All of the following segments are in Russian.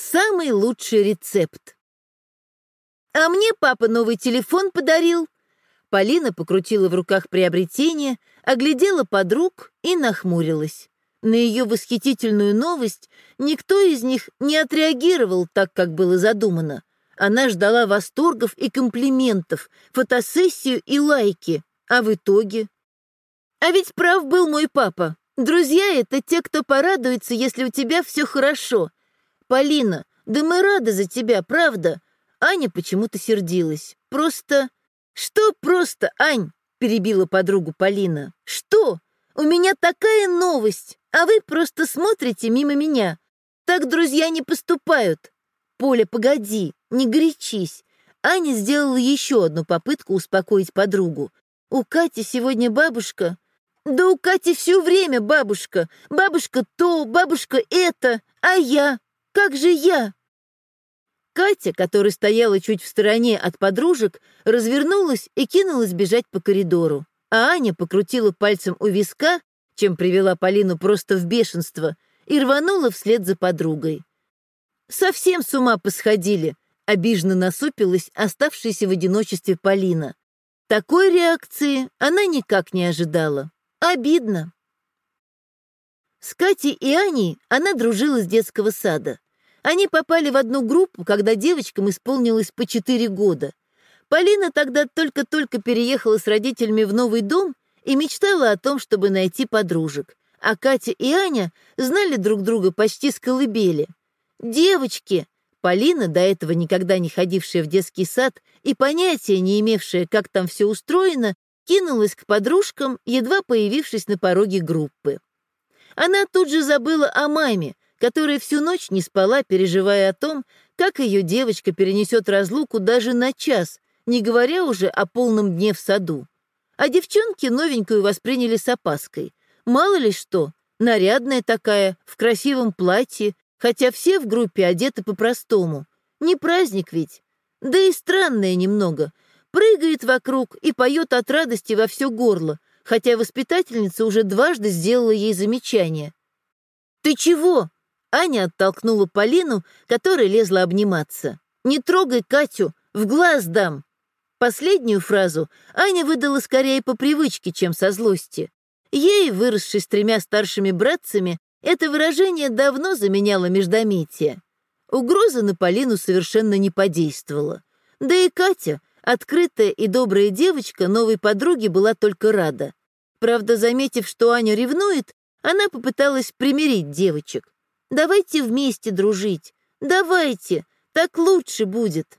Самый лучший рецепт. А мне папа новый телефон подарил. Полина покрутила в руках приобретение, оглядела подруг и нахмурилась. На ее восхитительную новость никто из них не отреагировал так, как было задумано. Она ждала восторгов и комплиментов, фотосессию и лайки. А в итоге... А ведь прав был мой папа. Друзья — это те, кто порадуется, если у тебя все хорошо. Полина, да мы рады за тебя, правда? Аня почему-то сердилась. Просто... Что просто, Ань? Перебила подругу Полина. Что? У меня такая новость, а вы просто смотрите мимо меня. Так друзья не поступают. Поля, погоди, не горячись. Аня сделала еще одну попытку успокоить подругу. У Кати сегодня бабушка... Да у Кати все время бабушка. Бабушка то, бабушка это, а я... Как же я? Катя, которая стояла чуть в стороне от подружек, развернулась и кинулась бежать по коридору. А Аня покрутила пальцем у виска, чем привела Полину просто в бешенство, и рванула вслед за подругой. «Совсем с ума посходили», — обиженно насупилась оставшаяся в одиночестве Полина. Такой реакции она никак не ожидала. Обидно. С Катей и Аней она дружила с детского сада. Они попали в одну группу, когда девочкам исполнилось по четыре года. Полина тогда только-только переехала с родителями в новый дом и мечтала о том, чтобы найти подружек. А Катя и Аня знали друг друга почти с колыбели. «Девочки!» Полина, до этого никогда не ходившая в детский сад и понятия не имевшая, как там все устроено, кинулась к подружкам, едва появившись на пороге группы. Она тут же забыла о маме, которая всю ночь не спала, переживая о том, как ее девочка перенесет разлуку даже на час, не говоря уже о полном дне в саду. А девчонки новенькую восприняли с опаской. Мало ли что, нарядная такая, в красивом платье, хотя все в группе одеты по-простому. Не праздник ведь. Да и странная немного. Прыгает вокруг и поет от радости во все горло, хотя воспитательница уже дважды сделала ей замечание. «Ты чего?» Аня оттолкнула Полину, которая лезла обниматься. «Не трогай Катю, в глаз дам!» Последнюю фразу Аня выдала скорее по привычке, чем со злости. Ей, выросшей с тремя старшими братцами, это выражение давно заменяло междометие. Угроза на Полину совершенно не подействовала. Да и Катя, открытая и добрая девочка, новой подруге была только рада. Правда, заметив, что Аня ревнует, она попыталась примирить девочек. Давайте вместе дружить. Давайте, так лучше будет.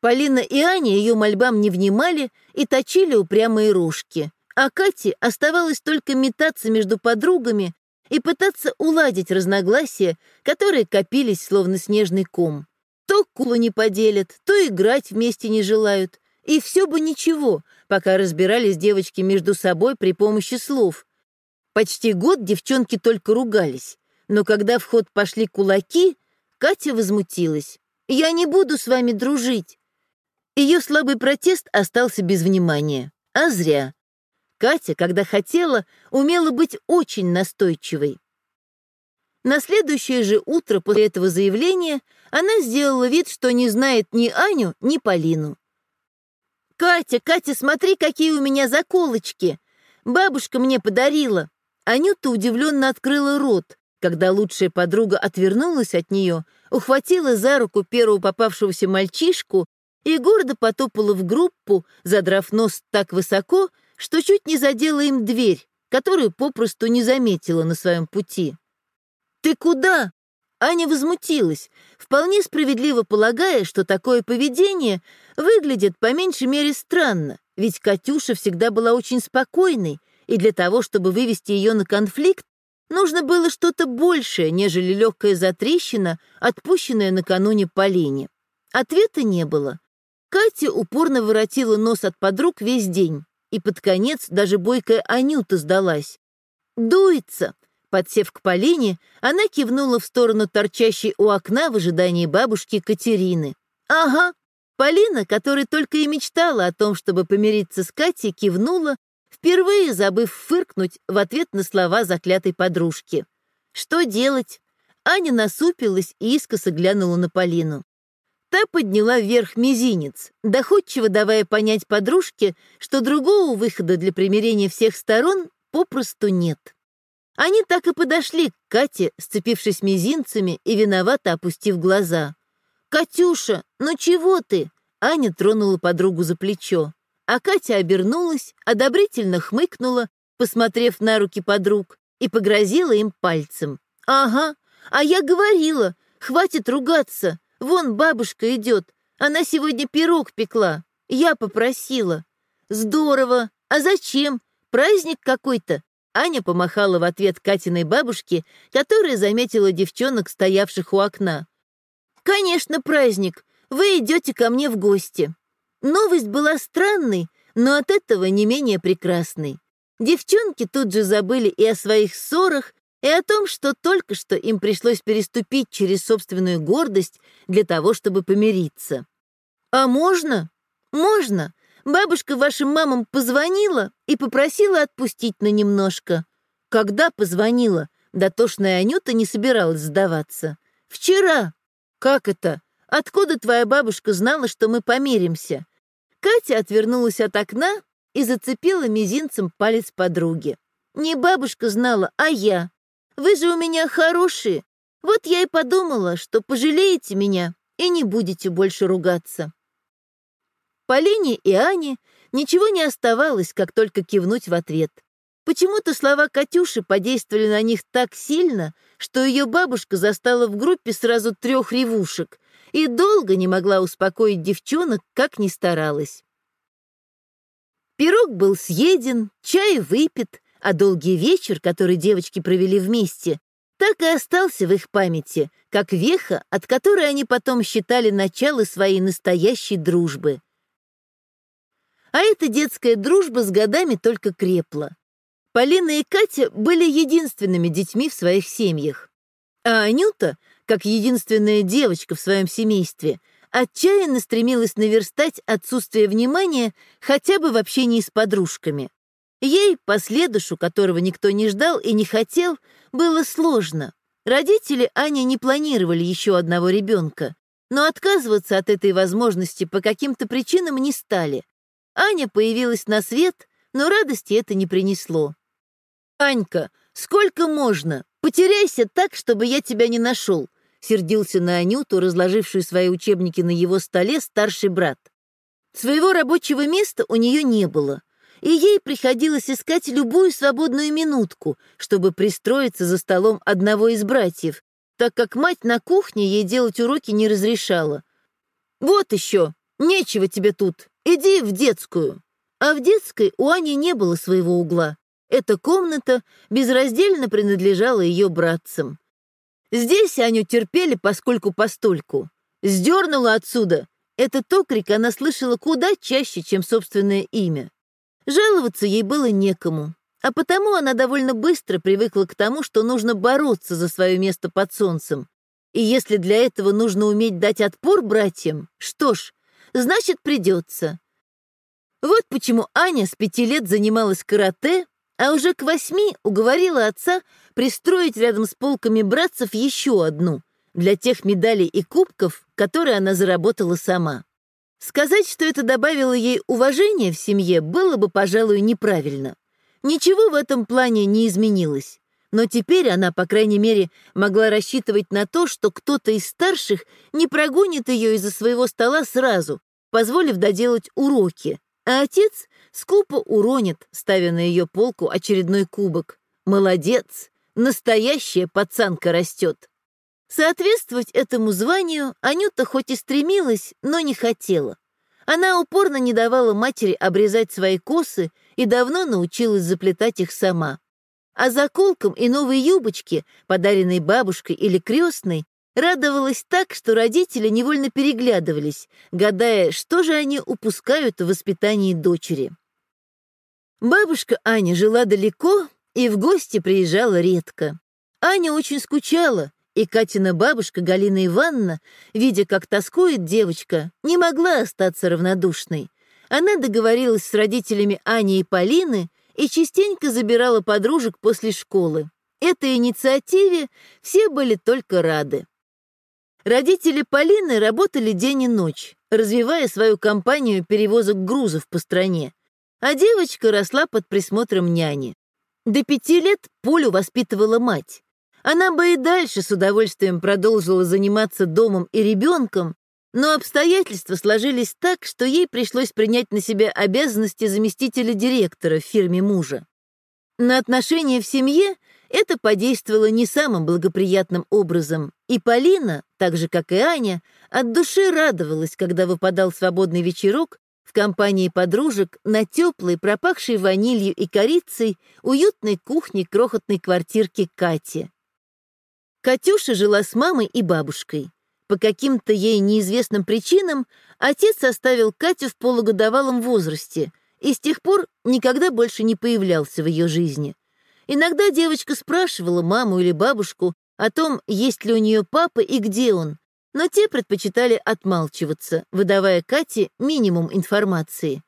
Полина и Аня ее мольбам не внимали и точили упрямые рожки, а Кате оставалось только метаться между подругами и пытаться уладить разногласия, которые копились словно снежный ком. То кулу не поделят, то играть вместе не желают. И все бы ничего, пока разбирались девочки между собой при помощи слов. Почти год девчонки только ругались. Но когда в ход пошли кулаки, Катя возмутилась. «Я не буду с вами дружить». Ее слабый протест остался без внимания. А зря. Катя, когда хотела, умела быть очень настойчивой. На следующее же утро после этого заявления она сделала вид, что не знает ни Аню, ни Полину. «Катя, Катя, смотри, какие у меня заколочки! Бабушка мне подарила!» Анюта удивленно открыла рот, когда лучшая подруга отвернулась от нее, ухватила за руку первого попавшегося мальчишку и гордо потопала в группу, задрав нос так высоко, что чуть не задела им дверь, которую попросту не заметила на своем пути. «Ты куда?» Аня возмутилась, вполне справедливо полагая, что такое поведение выглядит по меньшей мере странно, ведь Катюша всегда была очень спокойной, и для того, чтобы вывести ее на конфликт, Нужно было что-то большее, нежели легкая затрещина, отпущенная накануне Полине. Ответа не было. Катя упорно воротила нос от подруг весь день, и под конец даже бойкая Анюта сдалась. «Дуется!» Подсев к Полине, она кивнула в сторону торчащей у окна в ожидании бабушки Катерины. «Ага». Полина, которая только и мечтала о том, чтобы помириться с Катей, кивнула впервые забыв фыркнуть в ответ на слова заклятой подружки. Что делать? Аня насупилась и искоса глянула на Полину. Та подняла вверх мизинец, доходчиво давая понять подружке, что другого выхода для примирения всех сторон попросту нет. Они так и подошли к Кате, сцепившись мизинцами и виновато опустив глаза. «Катюша, ну чего ты?» Аня тронула подругу за плечо, а Катя обернулась, одобрительно хмыкнула, посмотрев на руки подруг, и погрозила им пальцем. «Ага, а я говорила, хватит ругаться, Вон бабушка идет. Она сегодня пирог пекла. Я попросила. Здорово. А зачем? Праздник какой-то. Аня помахала в ответ Катиной бабушке, которая заметила девчонок, стоявших у окна. «Конечно, праздник. Вы идете ко мне в гости». Новость была странной, но от этого не менее прекрасной. Девчонки тут же забыли и о своих ссорах, и о том, что только что им пришлось переступить через собственную гордость для того, чтобы помириться. «А можно?» «Можно. Бабушка вашим мамам позвонила и попросила отпустить на немножко». «Когда позвонила?» Дотошная Анюта не собиралась сдаваться. «Вчера». «Как это? Откуда твоя бабушка знала, что мы помиримся?» Катя отвернулась от окна и зацепила мизинцем палец подруги. «Не бабушка знала, а я. Вы же у меня хорошие. Вот я и подумала, что пожалеете меня и не будете больше ругаться». Полине и Ане ничего не оставалось, как только кивнуть в ответ. Почему-то слова Катюши подействовали на них так сильно, что ее бабушка застала в группе сразу трех ревушек и долго не могла успокоить девчонок, как ни старалась. Пирог был съеден, чай выпит, а долгий вечер, который девочки провели вместе, так и остался в их памяти, как веха, от которой они потом считали начало своей настоящей дружбы. А эта детская дружба с годами только крепла. Полина и Катя были единственными детьми в своих семьях. А Анюта, как единственная девочка в своем семействе, отчаянно стремилась наверстать отсутствие внимания хотя бы в общении с подружками. Ей, последушу, которого никто не ждал и не хотел, было сложно. Родители Ани не планировали еще одного ребенка, но отказываться от этой возможности по каким-то причинам не стали. Аня появилась на свет, но радости это не принесло. «Анька, сколько можно? Потеряйся так, чтобы я тебя не нашел», сердился на Анюту, разложившую свои учебники на его столе, старший брат. Своего рабочего места у нее не было и ей приходилось искать любую свободную минутку, чтобы пристроиться за столом одного из братьев, так как мать на кухне ей делать уроки не разрешала. «Вот еще, нечего тебе тут, иди в детскую». А в детской у Ани не было своего угла. Эта комната безраздельно принадлежала ее братцам. Здесь Аню терпели поскольку-постольку. Сдернула отсюда. Этот окрик она слышала куда чаще, чем собственное имя. Жаловаться ей было некому, а потому она довольно быстро привыкла к тому, что нужно бороться за свое место под солнцем. И если для этого нужно уметь дать отпор братьям, что ж, значит, придется. Вот почему Аня с пяти лет занималась карате, а уже к восьми уговорила отца пристроить рядом с полками братцев еще одну для тех медалей и кубков, которые она заработала сама. Сказать, что это добавило ей уважения в семье, было бы, пожалуй, неправильно. Ничего в этом плане не изменилось. Но теперь она, по крайней мере, могла рассчитывать на то, что кто-то из старших не прогонит ее из-за своего стола сразу, позволив доделать уроки, а отец скупо уронит, ставя на ее полку очередной кубок. Молодец, настоящая пацанка растет. Соответствовать этому званию Анюта хоть и стремилась, но не хотела. Она упорно не давала матери обрезать свои косы и давно научилась заплетать их сама. А заколкам и новой юбочке, подаренной бабушкой или крестной, радовалась так, что родители невольно переглядывались, гадая, что же они упускают в воспитании дочери. Бабушка Аня жила далеко и в гости приезжала редко. Аня очень скучала, и Катина бабушка Галина Ивановна, видя, как тоскует девочка, не могла остаться равнодушной. Она договорилась с родителями Ани и Полины и частенько забирала подружек после школы. Этой инициативе все были только рады. Родители Полины работали день и ночь, развивая свою компанию перевозок грузов по стране, а девочка росла под присмотром няни. До пяти лет Полю воспитывала мать. Она бы и дальше с удовольствием продолжила заниматься домом и ребенком, но обстоятельства сложились так, что ей пришлось принять на себя обязанности заместителя директора в фирме мужа. На отношения в семье это подействовало не самым благоприятным образом, и Полина, так же как и Аня, от души радовалась, когда выпадал свободный вечерок в компании подружек на теплой, пропахшей ванилью и корицей, уютной кухне крохотной квартирки Кати. Катюша жила с мамой и бабушкой. По каким-то ей неизвестным причинам отец оставил Катю в полугодовалом возрасте и с тех пор никогда больше не появлялся в ее жизни. Иногда девочка спрашивала маму или бабушку о том, есть ли у нее папа и где он, но те предпочитали отмалчиваться, выдавая Кате минимум информации.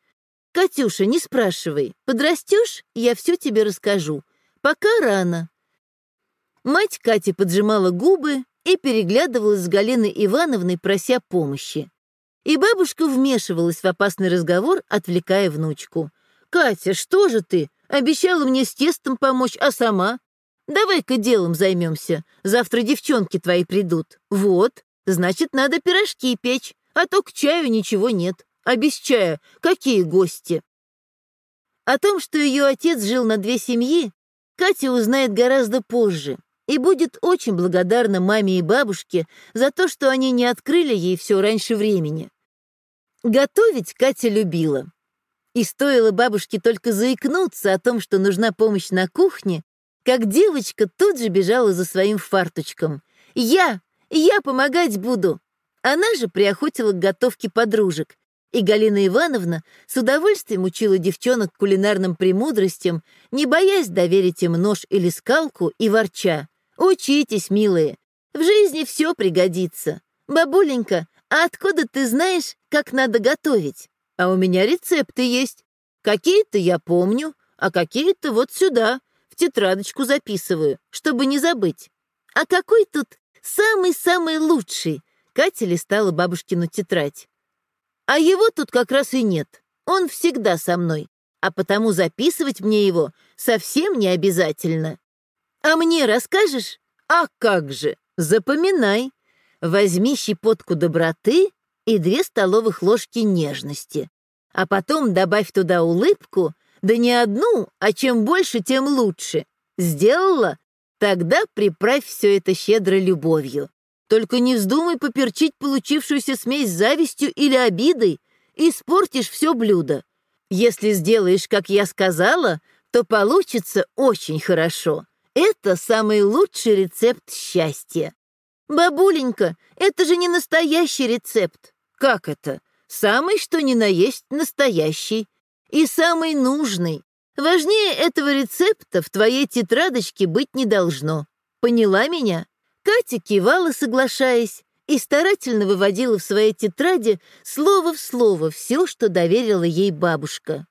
«Катюша, не спрашивай. Подрастешь, я все тебе расскажу. Пока рано. Мать Кати поджимала губы и переглядывалась с Галиной Ивановной, прося помощи. И бабушка вмешивалась в опасный разговор, отвлекая внучку. «Катя, что же ты? Обещала мне с тестом помочь, а сама? Давай-ка делом займемся. Завтра девчонки твои придут. Вот, значит, надо пирожки печь, а то к чаю ничего нет. А без чая какие гости?» О том, что ее отец жил на две семьи, Катя узнает гораздо позже, и будет очень благодарна маме и бабушке за то, что они не открыли ей все раньше времени. Готовить Катя любила. И стоило бабушке только заикнуться о том, что нужна помощь на кухне, как девочка тут же бежала за своим фарточком. «Я! Я помогать буду!» Она же приохотила к готовке подружек, и Галина Ивановна с удовольствием учила девчонок кулинарным премудростям, не боясь доверить им нож или скалку и ворча. Учитесь, милые. В жизни все пригодится. Бабуленька, а откуда ты знаешь, как надо готовить? А у меня рецепты есть. Какие-то я помню, а какие-то вот сюда, в тетрадочку записываю, чтобы не забыть. А какой тут самый-самый лучший? Катя листала бабушкину тетрадь. А его тут как раз и нет. Он всегда со мной, а потому записывать мне его совсем не обязательно. А мне расскажешь? А как же? Запоминай. Возьми щепотку доброты и две столовых ложки нежности. А потом добавь туда улыбку, да не одну, а чем больше, тем лучше. Сделала? Тогда приправь все это щедро любовью. Только не вздумай поперчить получившуюся смесь завистью или обидой, испортишь все блюдо. Если сделаешь, как я сказала, то получится очень хорошо. Это самый лучший рецепт счастья. Бабуленька, это же не настоящий рецепт. Как это? Самый, что ни на есть, настоящий. И самый нужный. Важнее этого рецепта в твоей тетрадочке быть не должно. Поняла меня? Катя кивала, соглашаясь, и старательно выводила в своей тетради слово в слово все, что доверила ей бабушка.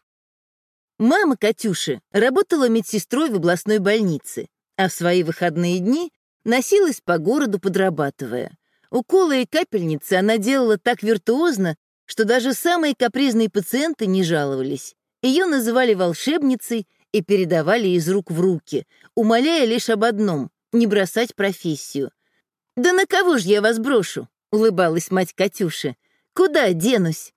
Мама Катюши работала медсестрой в областной больнице, а в свои выходные дни носилась по городу, подрабатывая. Уколы и капельницы она делала так виртуозно, что даже самые капризные пациенты не жаловались. Ее называли волшебницей и передавали из рук в руки, умоляя лишь об одном — не бросать профессию. «Да на кого ж я вас брошу?» — улыбалась мать Катюши. «Куда денусь?»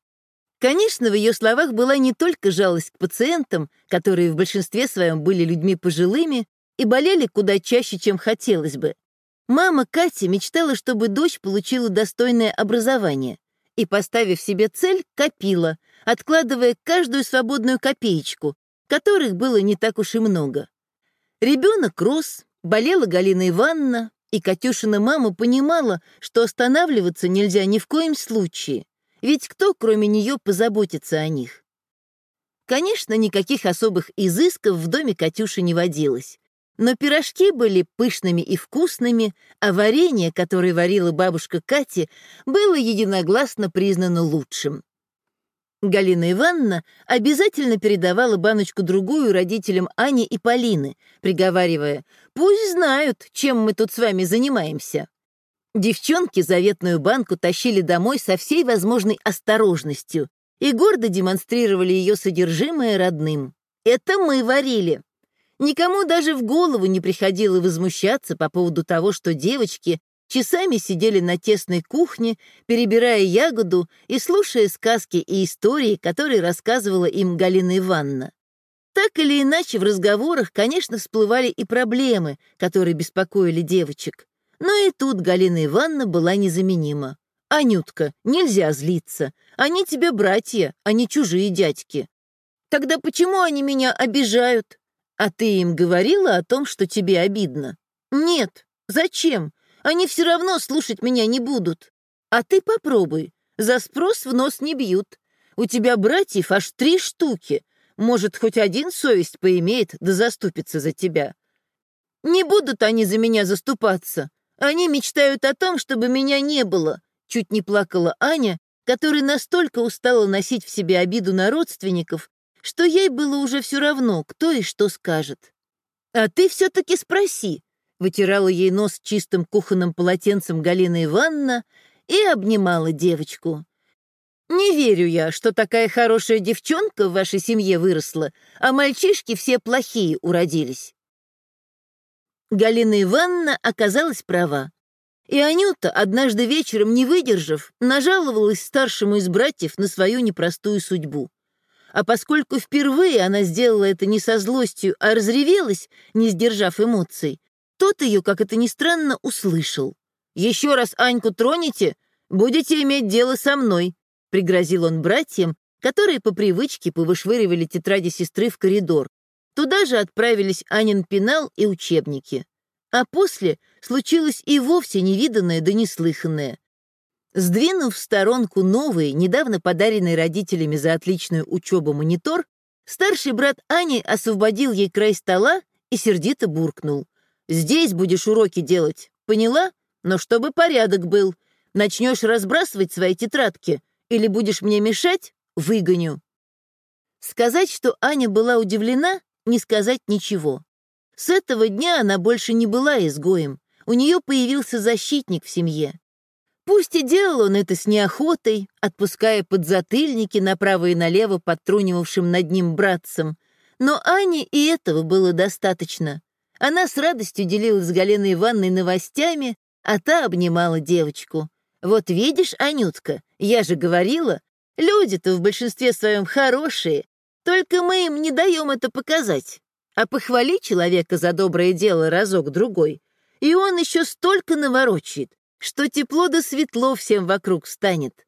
Конечно, в ее словах была не только жалость к пациентам, которые в большинстве своем были людьми пожилыми и болели куда чаще, чем хотелось бы. Мама Кати мечтала, чтобы дочь получила достойное образование и, поставив себе цель, копила, откладывая каждую свободную копеечку, которых было не так уж и много. Ребенок рос, болела Галина Ивановна, и Катюшина мама понимала, что останавливаться нельзя ни в коем случае. Ведь кто, кроме нее, позаботится о них? Конечно, никаких особых изысков в доме Катюши не водилось. Но пирожки были пышными и вкусными, а варенье, которое варила бабушка Кати, было единогласно признано лучшим. Галина Ивановна обязательно передавала баночку-другую родителям Ани и Полины, приговаривая, «Пусть знают, чем мы тут с вами занимаемся». Девчонки заветную банку тащили домой со всей возможной осторожностью и гордо демонстрировали ее содержимое родным. «Это мы варили». Никому даже в голову не приходило возмущаться по поводу того, что девочки часами сидели на тесной кухне, перебирая ягоду и слушая сказки и истории, которые рассказывала им Галина Ивановна. Так или иначе, в разговорах, конечно, всплывали и проблемы, которые беспокоили девочек. Но и тут Галина Ивановна была незаменима. «Анютка, нельзя злиться. Они тебе братья, а не чужие дядьки. Тогда почему они меня обижают? А ты им говорила о том, что тебе обидно? Нет. Зачем? Они все равно слушать меня не будут. А ты попробуй. За спрос в нос не бьют. У тебя братьев аж три штуки. Может, хоть один совесть поимеет, да заступится за тебя. Не будут они за меня заступаться. Они мечтают о том, чтобы меня не было. Чуть не плакала Аня, которая настолько устала носить в себе обиду на родственников, что ей было уже все равно, кто и что скажет. А ты все-таки спроси, вытирала ей нос чистым кухонным полотенцем Галина Ивановна и обнимала девочку. «Не верю я, что такая хорошая девчонка в вашей семье выросла, а мальчишки все плохие уродились». Галина Ивановна оказалась права. И Анюта, однажды вечером не выдержав, нажаловалась старшему из братьев на свою непростую судьбу. А поскольку впервые она сделала это не со злостью, а разревелась, не сдержав эмоций, тот ее, как это ни странно, услышал. «Еще раз Аньку тронете, будете иметь дело со мной», — пригрозил он братьям, которые по привычке повышвыривали тетради сестры в коридор. Туда же отправились Анин пенал и учебники. А после случилось и вовсе невиданное да неслыханное. Сдвинув в сторонку новый, недавно подаренный родителями за отличную учебу монитор, старший брат Ани освободил ей край стола и сердито буркнул. Здесь будешь уроки делать, поняла? Но чтобы порядок был. Начнешь разбрасывать свои тетрадки или будешь мне мешать — выгоню». Сказать, что Аня была удивлена, не сказать ничего. С этого дня она больше не была изгоем. У нее появился защитник в семье. Пусть и делал он это с неохотой, отпуская подзатыльники направо и налево подтрунивавшим над ним братцам, но Ане и этого было достаточно. Она с радостью делилась с Галиной Ивановной новостями, а та обнимала девочку. «Вот видишь, Анютка, я же говорила, люди-то в большинстве своем хорошие, только мы им не даем это показать. А похвали человека за доброе дело разок-другой, и он еще столько наворочит, что тепло да светло всем вокруг станет».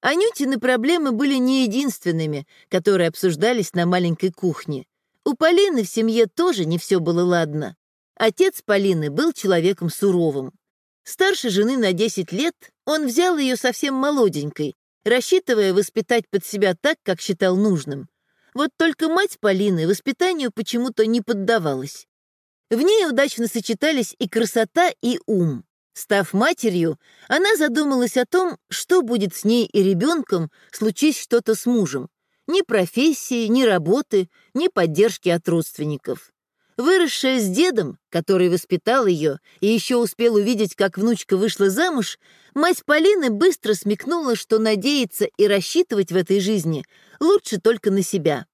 Анютины проблемы были не единственными, которые обсуждались на маленькой кухне. У Полины в семье тоже не все было ладно. Отец Полины был человеком суровым. Старше жены на 10 лет он взял ее совсем молоденькой, рассчитывая воспитать под себя так, как считал нужным. Вот только мать Полины воспитанию почему-то не поддавалась. В ней удачно сочетались и красота, и ум. Став матерью, она задумалась о том, что будет с ней и ребенком, случись что-то с мужем. Ни профессии, ни работы, ни поддержки от родственников. Выросшая с дедом, который воспитал ее и еще успел увидеть, как внучка вышла замуж, мать Полины быстро смекнула, что надеяться и рассчитывать в этой жизни лучше только на себя.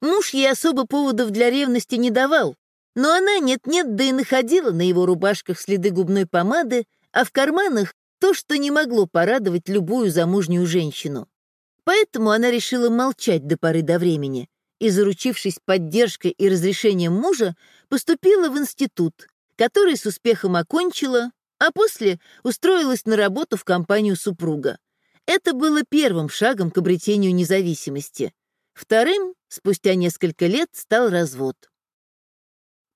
Муж ей особо поводов для ревности не давал, но она нет-нет, да и находила на его рубашках следы губной помады, а в карманах то, что не могло порадовать любую замужнюю женщину. Поэтому она решила молчать до поры до времени и, заручившись поддержкой и разрешением мужа, поступила в институт, который с успехом окончила, а после устроилась на работу в компанию супруга. Это было первым шагом к обретению независимости. Вторым, спустя несколько лет, стал развод.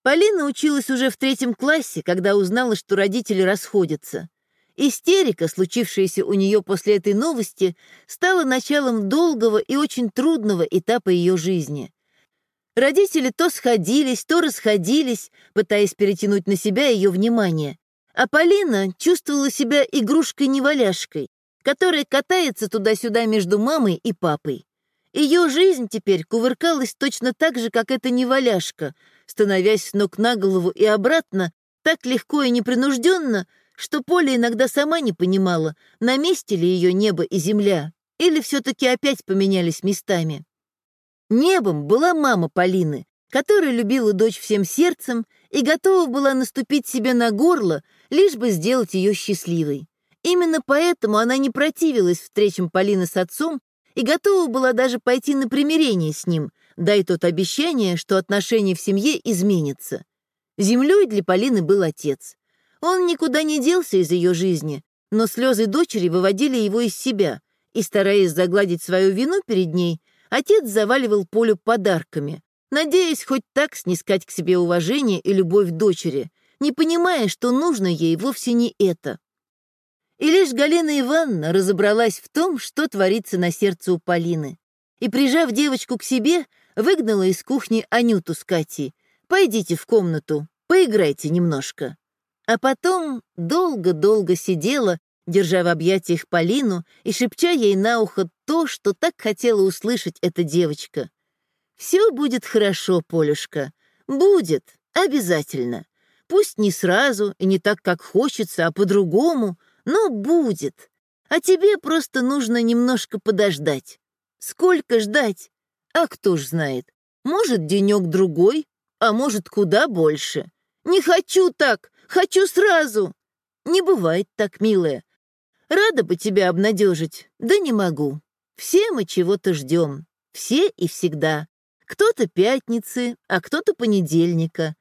Полина училась уже в третьем классе, когда узнала, что родители расходятся. Истерика, случившаяся у нее после этой новости, стала началом долгого и очень трудного этапа ее жизни. Родители то сходились, то расходились, пытаясь перетянуть на себя ее внимание. А Полина чувствовала себя игрушкой-неваляшкой, которая катается туда-сюда между мамой и папой. Ее жизнь теперь кувыркалась точно так же, как эта неваляшка, становясь с ног на голову и обратно так легко и непринужденно, что Поля иногда сама не понимала, на месте ли ее небо и земля, или все-таки опять поменялись местами. Небом была мама Полины, которая любила дочь всем сердцем и готова была наступить себе на горло, лишь бы сделать ее счастливой. Именно поэтому она не противилась встречам Полины с отцом и готова была даже пойти на примирение с ним, дай тот обещание, что отношения в семье изменятся. Землей для Полины был отец. Он никуда не делся из ее жизни, но слезы дочери выводили его из себя, и, стараясь загладить свою вину перед ней, отец заваливал Полю подарками, надеясь хоть так снискать к себе уважение и любовь дочери, не понимая, что нужно ей вовсе не это. И лишь Галина Ивановна разобралась в том, что творится на сердце у Полины, и, прижав девочку к себе, выгнала из кухни Анюту с Катей. «Пойдите в комнату, поиграйте немножко». А потом долго-долго сидела, держа в объятиях Полину и шепча ей на ухо то, что так хотела услышать эта девочка. «Все будет хорошо, Полюшка. Будет, обязательно. Пусть не сразу и не так, как хочется, а по-другому, но будет. А тебе просто нужно немножко подождать. Сколько ждать? А кто ж знает. Может, денек-другой, а может, куда больше. Не хочу так, хочу сразу. Не бывает так, милая. Рада бы тебя обнадежить, да не могу. Все мы чего-то ждем, все и всегда. Кто-то пятницы, а кто-то понедельника.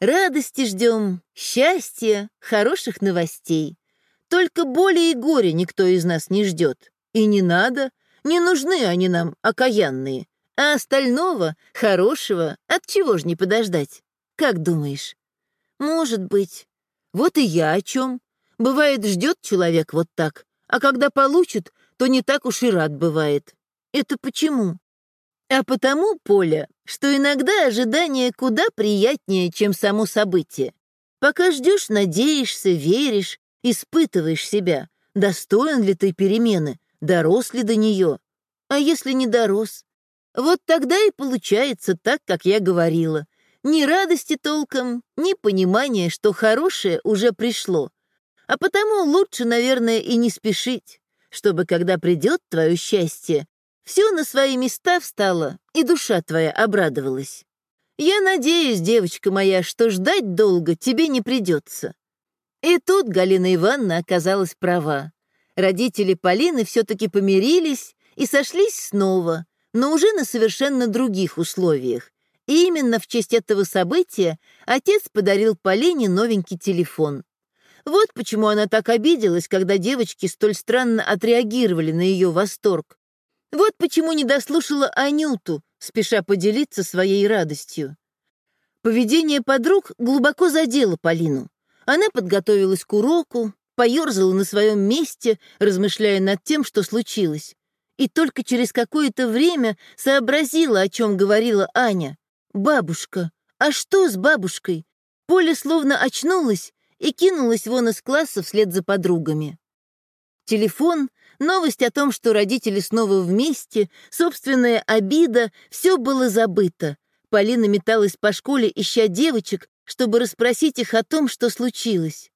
Радости ждем, счастья, хороших новостей. Только боли и горя никто из нас не ждет. И не надо, не нужны они нам, окаянные. А остального, хорошего, от чего ж не подождать? Как думаешь? Может быть. Вот и я о чем. Бывает, ждет человек вот так, а когда получит, то не так уж и рад бывает. Это почему? А потому, Поля, что иногда ожидание куда приятнее, чем само событие. Пока ждешь, надеешься, веришь, испытываешь себя, достоин ли ты перемены, дорос ли до нее. А если не дорос? Вот тогда и получается так, как я говорила. Ни радости толком, ни понимания, что хорошее уже пришло. А потому лучше, наверное, и не спешить, чтобы, когда придет твое счастье, все на свои места встало, и душа твоя обрадовалась. Я надеюсь, девочка моя, что ждать долго тебе не придется. И тут Галина Ивановна оказалась права. Родители Полины все-таки помирились и сошлись снова, но уже на совершенно других условиях. И именно в честь этого события отец подарил Полине новенький телефон. Вот почему она так обиделась, когда девочки столь странно отреагировали на ее восторг. Вот почему не дослушала Анюту, спеша поделиться своей радостью. Поведение подруг глубоко задело Полину. Она подготовилась к уроку, поерзала на своем месте, размышляя над тем, что случилось. И только через какое-то время сообразила, о чем говорила Аня. «Бабушка! А что с бабушкой?» Поля словно очнулась и кинулась вон из класса вслед за подругами. Телефон Новость о том, что родители снова вместе, собственная обида, все было забыто. Полина металась по школе, ища девочек, чтобы расспросить их о том, что случилось.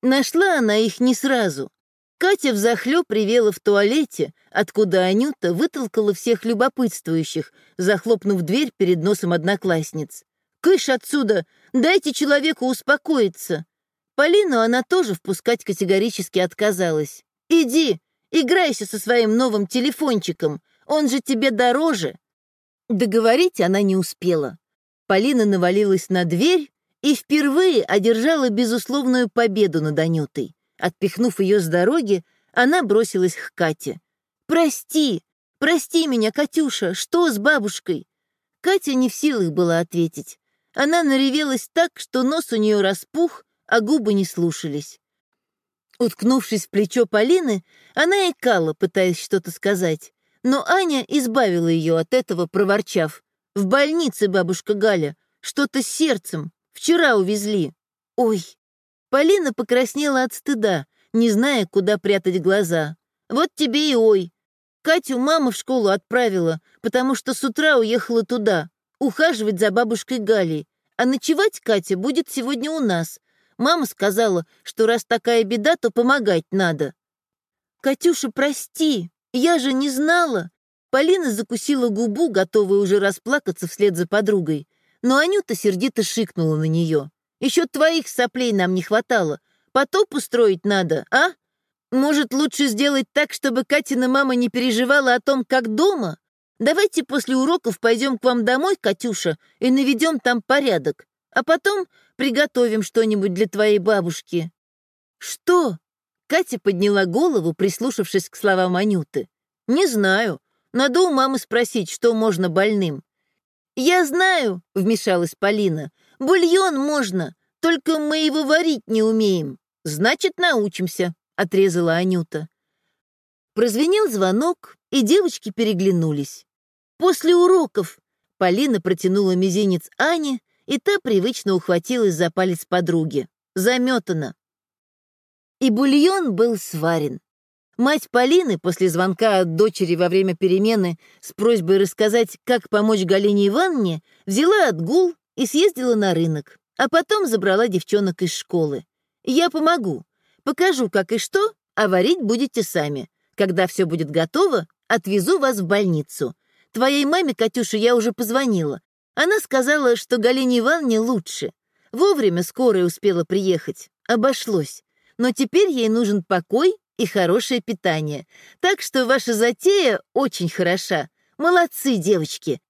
Нашла она их не сразу. Катя взахлёб привела в туалете, откуда Анюта вытолкала всех любопытствующих, захлопнув дверь перед носом одноклассниц. «Кыш отсюда! Дайте человеку успокоиться!» Полину она тоже впускать категорически отказалась. Иди, играйся со своим новым телефончиком, он же тебе дороже». Договорить она не успела. Полина навалилась на дверь и впервые одержала безусловную победу над Анютой. Отпихнув ее с дороги, она бросилась к Кате. «Прости, прости меня, Катюша, что с бабушкой?» Катя не в силах была ответить. Она наревелась так, что нос у нее распух, а губы не слушались. Уткнувшись в плечо Полины, она икала, пытаясь что-то сказать. Но Аня избавила ее от этого, проворчав. «В больнице, бабушка Галя, что-то с сердцем. Вчера увезли». «Ой». Полина покраснела от стыда, не зная, куда прятать глаза. «Вот тебе и ой. Катю мама в школу отправила, потому что с утра уехала туда, ухаживать за бабушкой Галей. А ночевать Катя будет сегодня у нас. Мама сказала, что раз такая беда, то помогать надо. «Катюша, прости, я же не знала». Полина закусила губу, готовая уже расплакаться вслед за подругой. Но Анюта сердито шикнула на нее. «Еще твоих соплей нам не хватало. Потоп устроить надо, а? Может, лучше сделать так, чтобы Катина мама не переживала о том, как дома? Давайте после уроков пойдем к вам домой, Катюша, и наведем там порядок. А потом приготовим что-нибудь для твоей бабушки». «Что?» Катя подняла голову, прислушавшись к словам Анюты. «Не знаю. Надо у мамы спросить, что можно больным». «Я знаю», — вмешалась Полина. «Бульон можно, только мы его варить не умеем. Значит, научимся», — отрезала Анюта. Прозвенел звонок, и девочки переглянулись. «После уроков!» Полина протянула мизинец Ане, и та привычно ухватилась за палец подруги. Заметана. И бульон был сварен. Мать Полины после звонка от дочери во время перемены с просьбой рассказать, как помочь Галине Ивановне, взяла отгул и съездила на рынок, а потом забрала девчонок из школы. «Я помогу. Покажу, как и что, а варить будете сами. Когда все будет готово, отвезу вас в больницу. Твоей маме, Катюша, я уже позвонила. Она сказала, что Галине Ивановне лучше. Вовремя скорая успела приехать. Обошлось. Но теперь ей нужен покой и хорошее питание. Так что ваша затея очень хороша. Молодцы, девочки.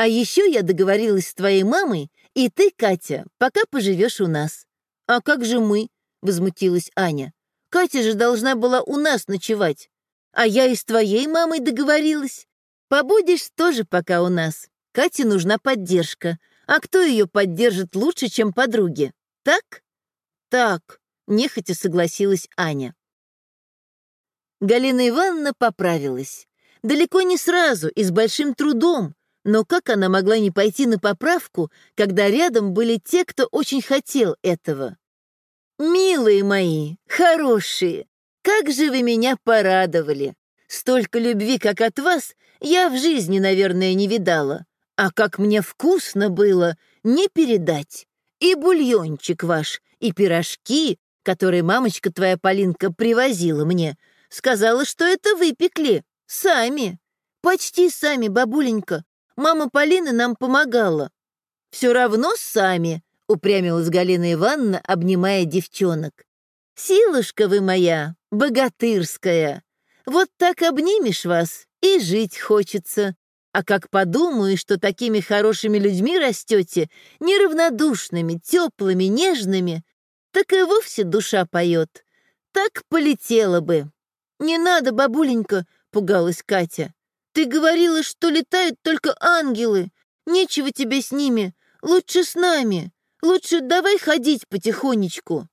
А еще я договорилась с твоей мамой, и ты, Катя, пока поживешь у нас. А как же мы? Возмутилась Аня. Катя же должна была у нас ночевать. А я и с твоей мамой договорилась. Побудешь тоже пока у нас. Кате нужна поддержка. А кто ее поддержит лучше, чем подруги? Так? Так, нехотя согласилась Аня. Галина Ивановна поправилась. Далеко не сразу и с большим трудом, но как она могла не пойти на поправку, когда рядом были те, кто очень хотел этого? «Милые мои, хорошие, как же вы меня порадовали! Столько любви, как от вас, я в жизни, наверное, не видала. А как мне вкусно было, не передать. И бульончик ваш, и пирожки, которые мамочка твоя Полинка привозила мне, сказала, что это вы пекли, сами. Почти сами, бабуленька. Мама Полины нам помогала. Все равно сами, упрямилась Галина Ивановна, обнимая девчонок. «Силушка вы моя, богатырская! Вот так обнимешь вас, и жить хочется. А как подумаю, что такими хорошими людьми растете, неравнодушными, теплыми, нежными, так и вовсе душа поет. Так полетела бы». «Не надо, бабуленька», — пугалась Катя. «Ты говорила, что летают только ангелы. Нечего тебе с ними. Лучше с нами. Лучше давай ходить потихонечку».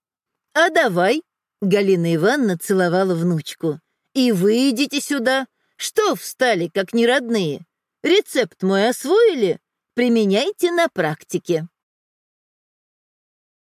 «А давай», — Галина Ивановна целовала внучку. «И вы идите сюда. Что встали, как неродные? Рецепт мой освоили? Применяйте на практике».